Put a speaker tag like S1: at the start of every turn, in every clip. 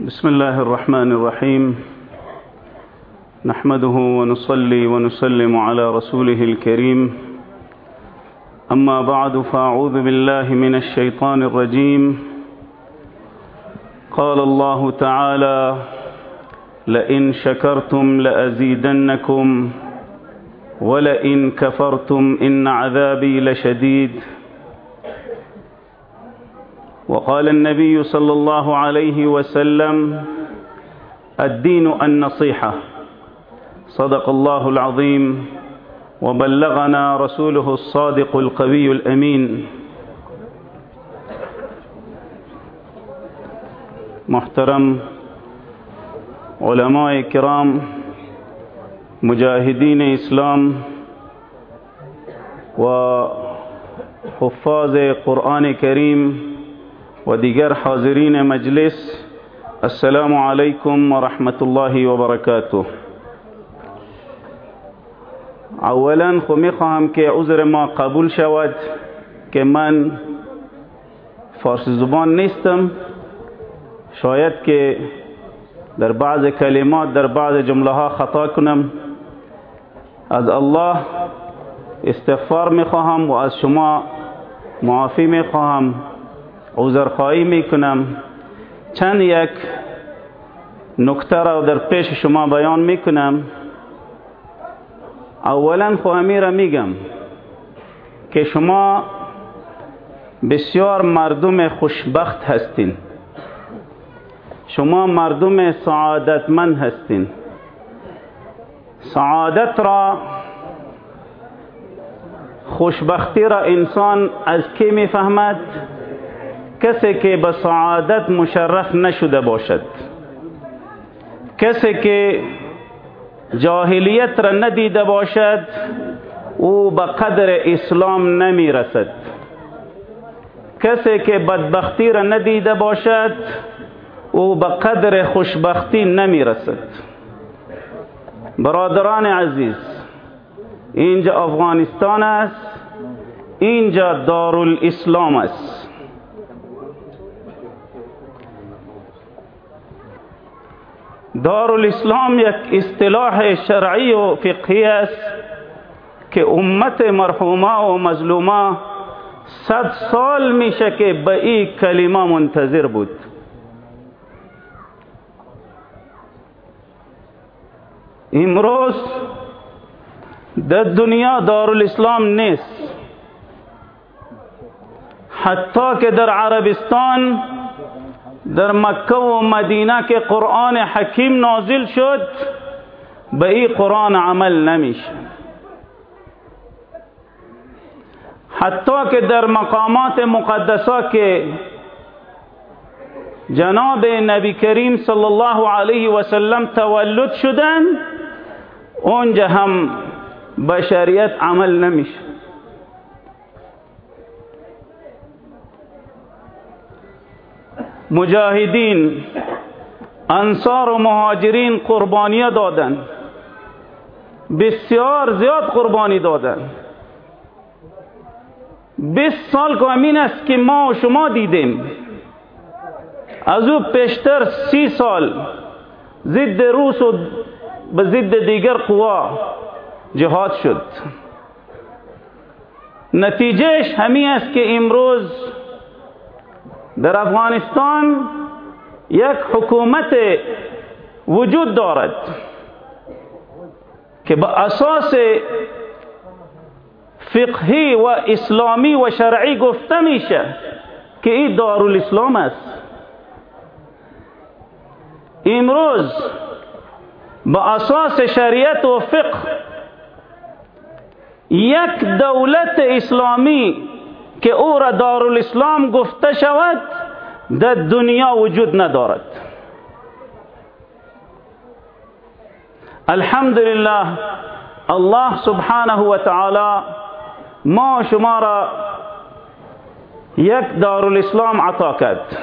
S1: بسم الله الرحمن الرحيم. نحمده ونصلي ونسلم على رسوله الكريم. أما بعد فأعوذ بالله من الشيطان الرجيم. قال الله تعالى لئن شكرتم لأزيدنكم ولئن كفرتم إن عذابي لشديد. وقال النبي صلى الله عليه وسلم الدين النصيحة. صدق الله العظيم وبلغنا رسوله الصادق القوي الأمين. محترم علماء کرام مجاهدین اسلام و حفاظ قرآن کریم و دیگر حاضرین مجلس، السلام علیکم و رحمت الله و برکاته اولا خو میخواهم که عذر ما قبول شود که من فارسی زبان نیستم. شاید که در بعض کلمات، در بعض جمله ها خطا کنم. از الله استغفار میخواهم و از شما معافی میخواهم عذرخواهی می‌کنم. چند یک نکته را در پیش شما بیان می‌کنم. اولا خو را میگم که شما بسیار مردم خوشبخت هستین. شما مردم سعادتمند هستین. سعادت را خوشبختی را انسان از کی می‌فهمد؟ کسی که به سعادت مشرف نشده باشد. کسی که جاهلیت را ندیده باشد او به قدر اسلام نمی رسد کسی که بدبختی را ندیده باشد او به قدر خوشبختی نمی رسد برادران عزیز اینجا افغانستان است اینجا دارالاسلام است. دارالاسلام یک اصطلاح شرعی و فقهی است که امت مرحومه و مظلومه صد سال میشه که به این کلمه منتظر بود. امروز در دنیا دارالاسلام نیست. حتی که در عربستان در مکه و مدینه که قرآن حکیم نازل شد به این قرآن عمل نمیشه. حتی که در مقامات مقدسه که جناب نبی کریم صلی الله علیه و سلم تولد شدن، اونجا هم بشریت عمل نمیشه. مجاهدین انصار و مهاجرین قربانی دادن، بسیار زیاد قربانی دادن۔ بیست سال که امین است که ما و شما دیدیم۔ از او پیشتر سی سال ضد روس و به ضد دیگر قوا جهاد شد۔ نتیجهش همی است که امروز در افغانستان یک حکومت وجود دارد که با أساس فقهی و اسلامی و شرعی گفته میشه که این دارالاسلام است. امروز با أساس شریعت و فقه یک دولت اسلامی که او را دارالاسلام گفته شود، در دنیا وجود ندارد. الحمدلله الله سبحانه و تعالی ما شما را یک دارالاسلام عطا کرد.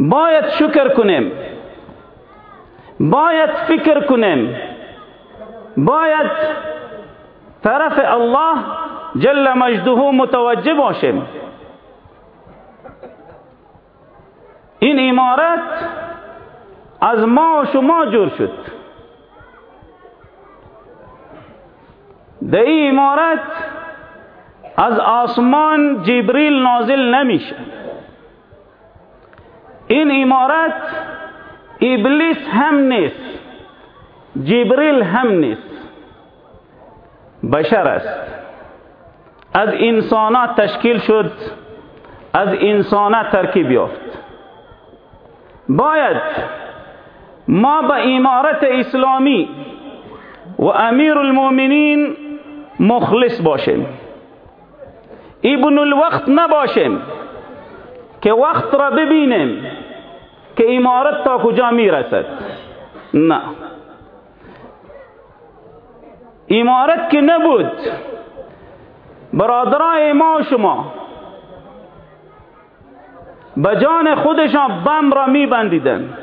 S1: باید شکر کنیم. باید فکر کنیم. باید طرف الله جل مجده متوجه باشیم. این امارت از ما و شما جور شد. در این امارت از آسمان جبریل نازل نمیشه. این امارت ابلیس هم نیست جبریل هم نیست. بشر است. از انسانات تشکیل شد از انسانات ترکیب یافت. باید ما به امارت اسلامی و امیر المؤمنین مخلص باشیم. ابن الوقت نباشیم که وقت را ببینیم که امارت تا کجا می‌رسد. نه. امارت که نبود برادرای ما شما. به جان خودشان بم را میبندیدن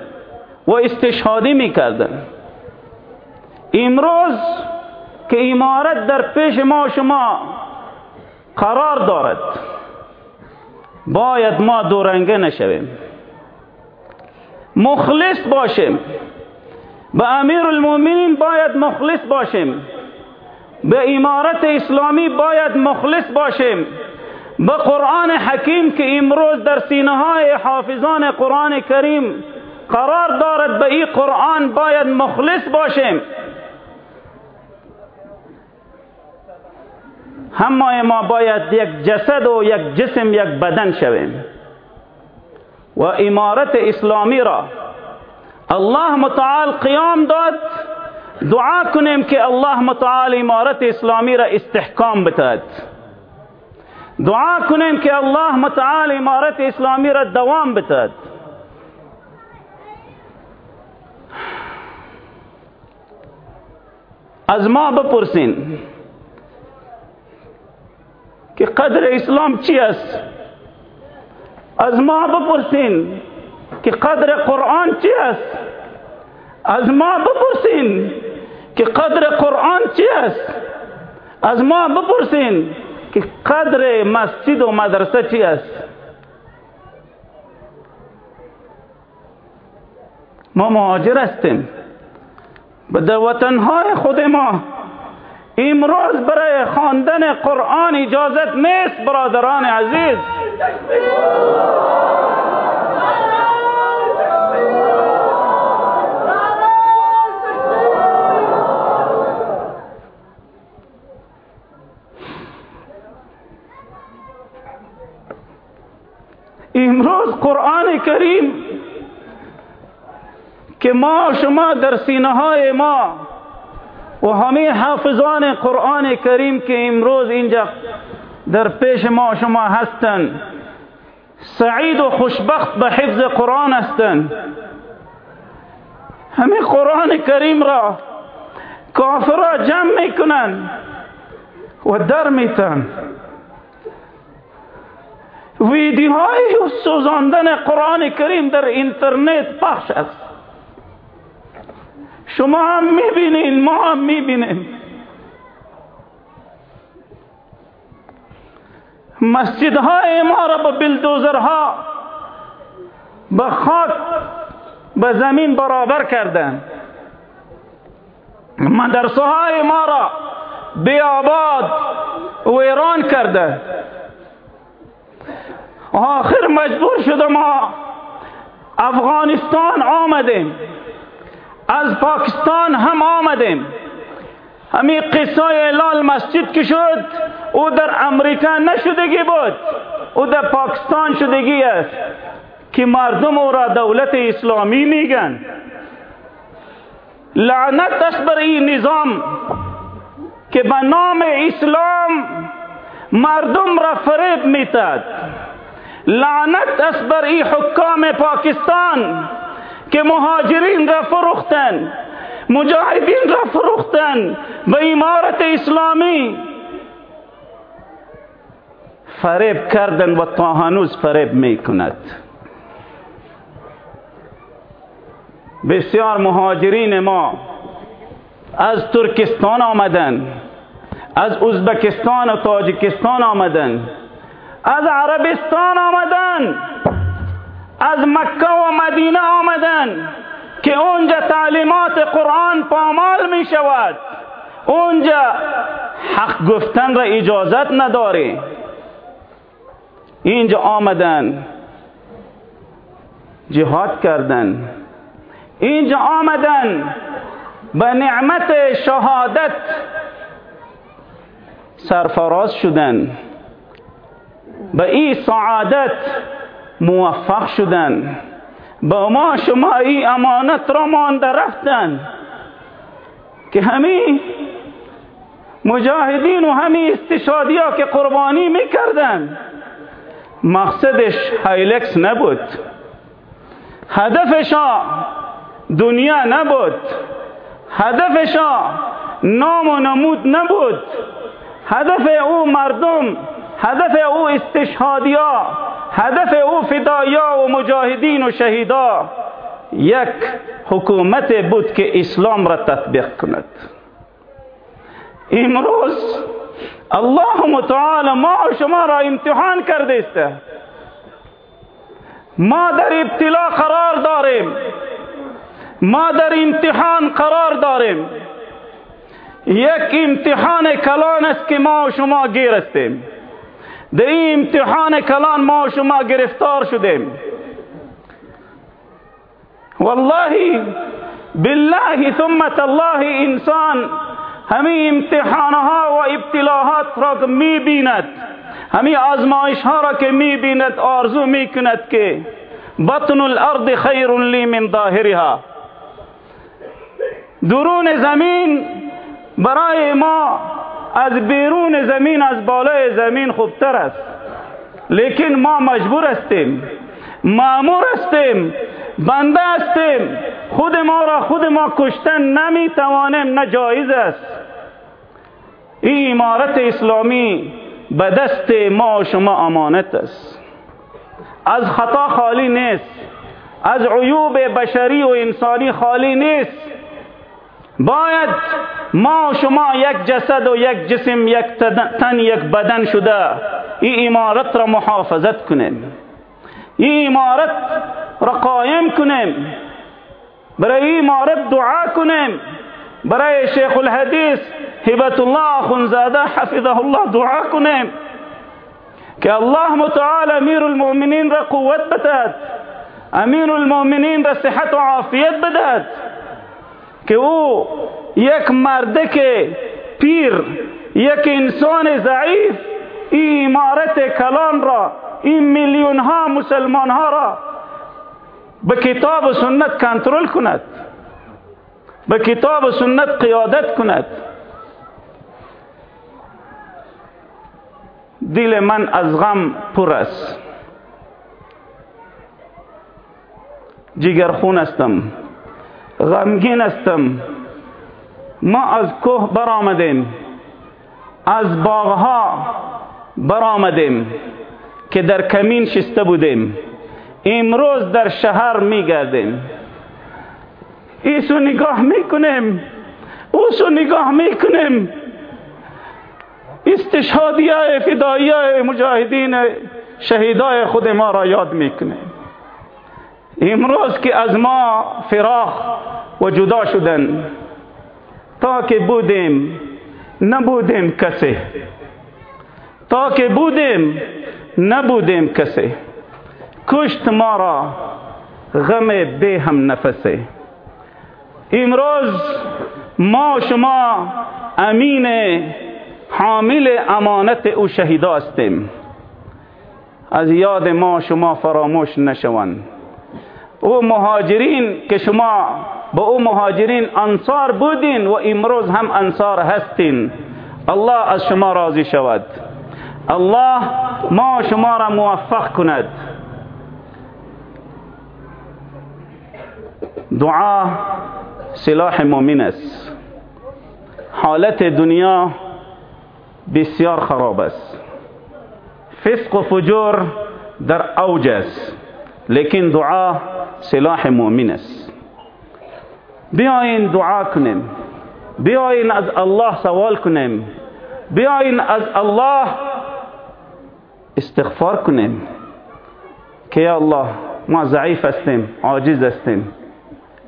S1: و استشهادی می‌کردن. امروز که امارت در پیش ما شما قرار دارد باید ما دورنگه نشویم. مخلص باشیم. به امیر المؤمنین باید مخلص باشیم. به امارت اسلامی باید مخلص باشیم. به قرآن حکیم که امروز در سینه های حافظان قرآن کریم قرار دارد به این قرآن باید مخلص باشیم. همه ما باید یک جسد و یک جسم، یک بدن شویم. و امارت اسلامی را الله متعال قیام داد. دعا کنیم که الله متعال امارت اسلامی را استحکام بتاد دعا کنیم که الله متعال امارت اسلامی را دوام بتاد از ما بپرسین که قدر اسلام چی است؟ از ما بپرسین که قدر قرآن چی است؟ از ما بپرسین که قدر قرآن چی است؟ از ما بپرسین که قدر مسجد و مدرسه چی است؟ ما مهاجر هستیم. به وطنهای خود ما امروز برای خواندن قرآن اجازت نیست برادران عزیز. امروز قرآن کریم که ما شما در سینه های ما و همه حافظان قرآن کریم که امروز اینجا در پیش ما شما هستند سعید و خوشبخت به حفظ قرآن هستند همه قرآن کریم را کافرا جمع می‌کنن و در میتن. ویدیوهای سوزاندن قرآن کریم در اینترنت پخش است. شما هم میبینین، ما هم میبینیم. مسجدهای ما را به بلدوزرها به خاک به زمین برابر کردن. مدرسه های ما را بیاباد ویران کرده. آخر مجبور شده ما افغانستان آمدیم. از پاکستان هم آمدیم. همین قصه اعلال مسجد که شد او در امریکا نشدگی بود. او در پاکستان شدگی است. که مردم او را دولت اسلامی میگن. لعنت است بر این نظام که به نام اسلام مردم را فریب میتد لعنت است بر حکام پاکستان که مهاجرین را فروختن مجاهدین را فروختن به امارت اسلامی. فریب کردن و تا هنوز فریب می کند بسیار مهاجرین ما از ترکستان آمدن از ازبکستان و تاجکستان آمدن. از عربستان آمدن از مکه و مدینه آمدن که اونجا تعلیمات قرآن پامال می شود. اونجا حق گفتن را اجازت نداره. اینجا آمدن جهاد کردن. اینجا آمدن به نعمت شهادت سرفراز شدن. به این سعادت موفق شدن. با ما شما این امانت را مانده رفتن. که همین مجاهدین و همین استشادی ها که قربانی می‌کردن مقصدش هایلکس نبود. هدفشا دنیا نبود. هدفشا نام و نمود نبود. هدف او مردم هدف او استشهادیا هدف او فدایا و مجاهدین و شهیدا. یک حکومت بود که اسلام را تطبیق کند. امروز الله متعال ما شما را امتحان کرده است. ما در ابتلا قرار داریم. ما در امتحان قرار داریم. یک امتحان کلان است که ما و شما گیر استیم در این امتحان کلان ما و شما گرفتار شدیم. والله بالله ثم الله انسان همین امتحانها و ابتلاحات را می بیند. همین آزمایش ها را که می بیند، آرزو می کند که بطن الارض خیر لی من ظاهرها. درون زمین برای ما از بیرون زمین از بالای زمین خوبتر است. لیکن ما مجبور هستیم. معمور هستیم. بنده هستیم. خود ما را خود ما کشتن نمی توانیم نه جایز است. این امارت اسلامی به دست ما و شما امانت است. از خطا خالی نیست. از عیوب بشری و انسانی خالی نیست. باید ما شما یک جسد و یک جسم یک تن یک بدن شده این امارت را محافظت کنیم. این امارت را قایم کنیم. برای این امارت دعا کنیم. برای شیخ الحدیث هبت الله خنزاده حفظه الله دعا کنیم. که الله متعال امیر المؤمنین را قوت بدهد. امیر المؤمنین را صحت و عافیت بدهد. که او یک مردک پیر یک انسان ضعیف این امارت کلان را این میلیون ها مسلمان ها را به کتاب و سنت کنترل کند به کتاب و سنت قیادت کند. دل من از غم پر است. جگرخون هستم. غمگین هستم. ما از کوه برآمدیم. از باغها برآمدیم که در کمین شسته بودیم. امروز در شهر میگردیم. ایسو نگاه می‌کنیم. اوسو نگاه می‌کنیم. استشهادی های فدایی های مجاهدین شهیدای خود ما را یاد می‌کنیم. امروز که از ما فراخ و جدا شدن تا که بودیم، نبودیم کسی تا که بودیم، نبودیم کسی کشت ما را غم به هم نفسه امروز ما شما امین حامل امانت او شهیدا هستیم از یاد ما شما فراموش نشوند أو مهاجرین که شما با أو مهاجرین انصار بودین و امروز هم انصار هستین. الله از شما راضی شود. الله ما شما را موفق کند. دعا سلاح مؤمن است. حالت دنیا بسیار خراب است. فسق و فجور در اوج است. لیکن دعا سلاح مؤمن است بیاین دعا کنیم بیاین از الله سوال کنیم بیاین از الله استغفار کنیم که یا الله ما ضعیف هستیم عاجز هستیم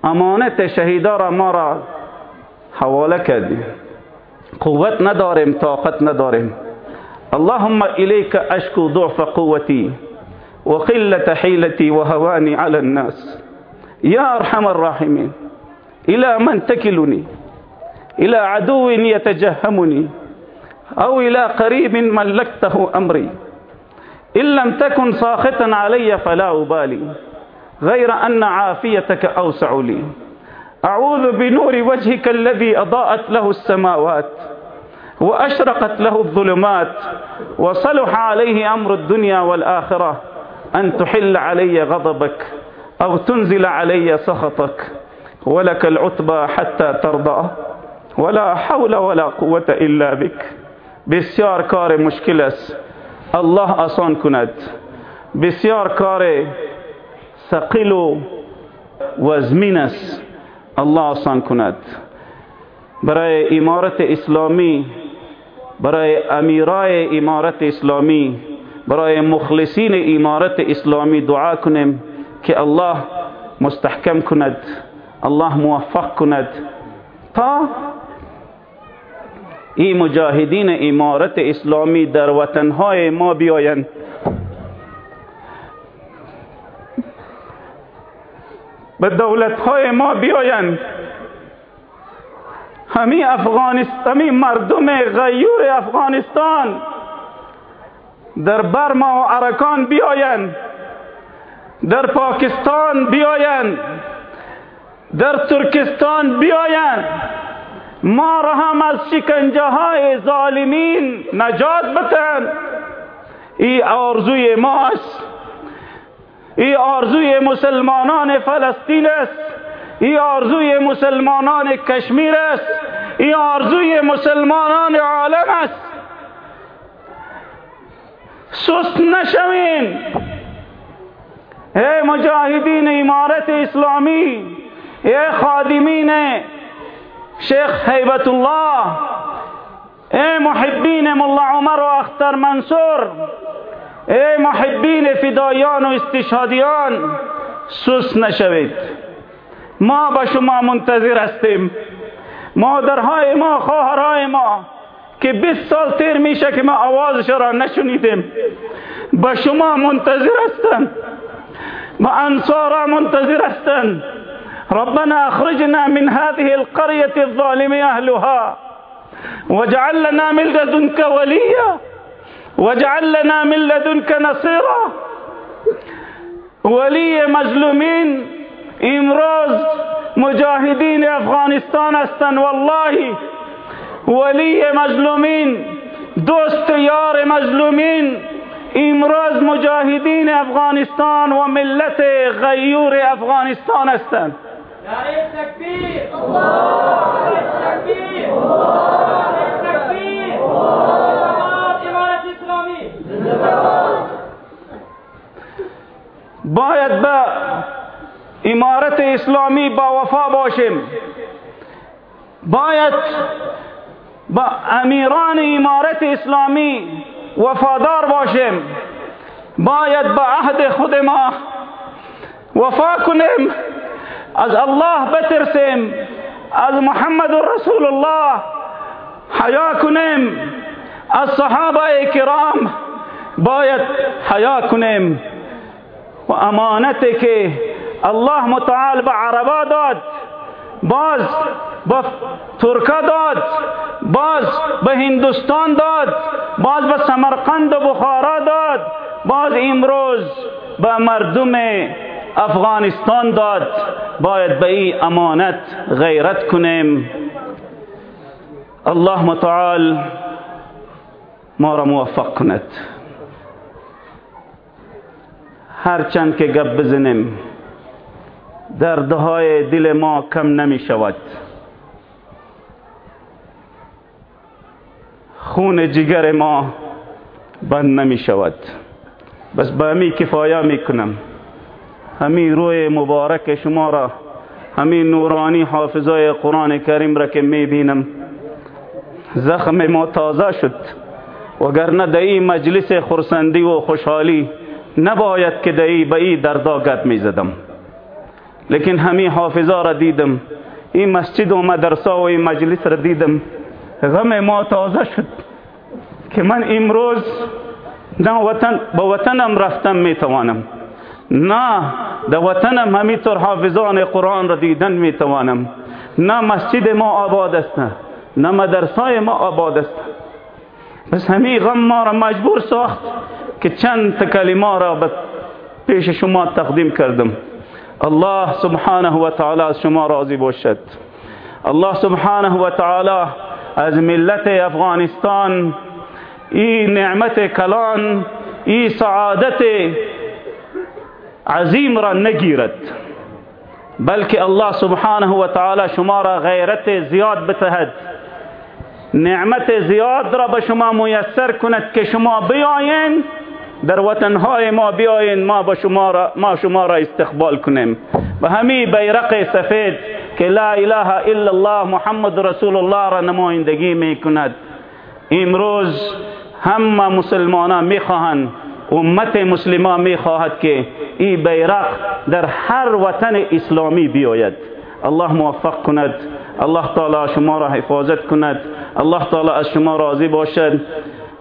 S1: امانت شهیدا را ما را حواله کردیم قوت نداریم طاقت نداریم. اللهم إليك أشكو ضعف قوتي وقلة حيلتي وهواني على الناس. يا أرحم الراحمين إلى من تكلني؟ إلى عدو يتجهمني؟ أو إلى قريب ملكته أمري؟ إن لم تكن ساخطا علي فلا أبالي غير أن عافيتك أوسع لي. أعوذ بنور وجهك الذي أضاءت له السماوات وأشرقت له الظلمات وصلح عليه أمر الدنيا والآخرة. أن تحل علي غضبك أو تنزل علي سخطك ولك العتبى حتى ترضى ولا حول ولا قوة إلا بك. بسیار کار مشکل است الله آسان کند بسیار کار ثقیل و وزمین است الله آسان کند برای امارت اسلامی برای امیرای امارت اسلامی برای مخلصین امارت اسلامی دعا کنیم که الله مستحکم کند الله موفق کند. تا این مجاهدین امارت اسلامی در وطنهای ما بیایند. به دولتهای ما بیایند. همین افغانستان همین مردم غیور افغانستان. در برما و عرکان بیایند. در پاکستان بیایند. در ترکستان بیایند. ما را هم از شکنجه های ظالمین نجات بتن. ای آرزوی ماست. ای آرزوی مسلمانان فلسطین است. ای آرزوی مسلمانان کشمیر است. ای آرزوی مسلمانان عالم است. سست نشوین. ای مجاهدین امارت اسلامی ای خادمین شیخ حیبت الله ای محبین ملا عمر و اختر منصور ای محبین فدایان و استشهادیان سست نشوید. ما به شما منتظر هستیم. مادرهای ما خواهرهای ما که 20 سال تیر میشه که ما آوازش را نشنیدیم. به شما منتظر هستند و انصارا منتظر هستند ربنا اخرجنا من هذه القرية الظالم أهلها. واجعل لنا من لدنك وليا. واجعل لنا من لدنك نصيرا. ولی مظلومین امروز مجاهدین افغانستان هستند والله ولی مظلومین دوست یار مظلومین امروز مجاهدین افغانستان و ملت غیور افغانستان هستند. باید به امارت اسلامی با وفا باشیم. باید با امیران امارت اسلامی وفادار باشیم. باید به عهد خود ما وفا کنیم. از الله بترسیم. از محمد رسول الله حیا کنیم. از صحابه کرام باید حیا کنیم. و امانتی که الله متعال به عربا داد باز به ترکا داد باز به هندوستان داد باز به سمرقند و بخارا داد باز امروز به مردم افغانستان داد باید به این امانت غیرت کنیم. الله متعال ما را موفق کند. هرچند که گپ بزنیم دردهای دل ما کم نمی شود. خون جگر ما بند نمی شود. بس به همی کفایه می کنم. همین روی مبارک شما را همین نورانی حافظای قرآن کریم را که می بینم. زخم ما تازه شد. وگرنه در این مجلس خرسندی و خوشحالی نباید که دایی به ای دردا گپ می زدم. لیکن همین حافظا را دیدم. این مسجد و مدرسه و این مجلس را دیدم. غم ما تازه شد که من امروز نه وطن به وطنم رفتم می‌توانم. نه در وطنم همینطور حافظان قرآن را دیدن می‌توانم. نه مسجد ما آباد است نه. مدرسه ما آباد است. بس همین غم ما را مجبور ساخت که چند کلمه را به پیش شما تقدیم کردم. الله سبحانه و تعالی از شما راضی باشد. الله سبحانه و تعالی از ملت افغانستان این نعمت کلان این سعادت عظیم را نگیرد. بلکه الله سبحانه و تعالی شما را غیرت زیاد بتهد. نعمت زیاد را به شما میسر کند که شما بیاین در وطنهای ما بیاین ما با شما را ما شما را استقبال کنیم. و همین بیرق سفید که لا اله الا الله محمد رسول الله را نمایندگی می کند امروز همه مسلمانان می‌خواهند امت مسلمان می‌خواهد که این بیرق در هر وطن اسلامی بیاید الله موفق کند الله تعالی شما را حفاظت کند الله تعالی از شما راضی باشد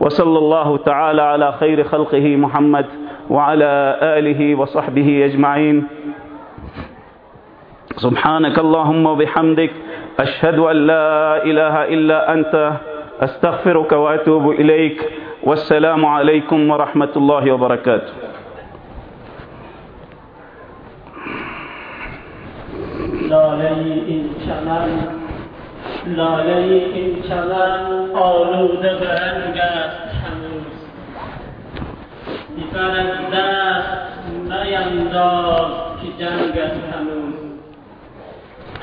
S1: وصلى الله تعالى على خير خلقه محمد وعلى آله وصحبه أجمعين سبحانك اللهم وبحمدك أشهد أن لا إله إلا أنت أستغفرك وأتوب إليك والسلام عليكم ورحمة الله وبركاته.
S2: لا لي إن شغل لا لي إن شغل قالوا دبرنك حموس بفرد داس ما يندار في جنگت حموس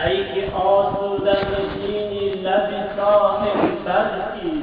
S2: أي أصل الدين الذي صاحب تركي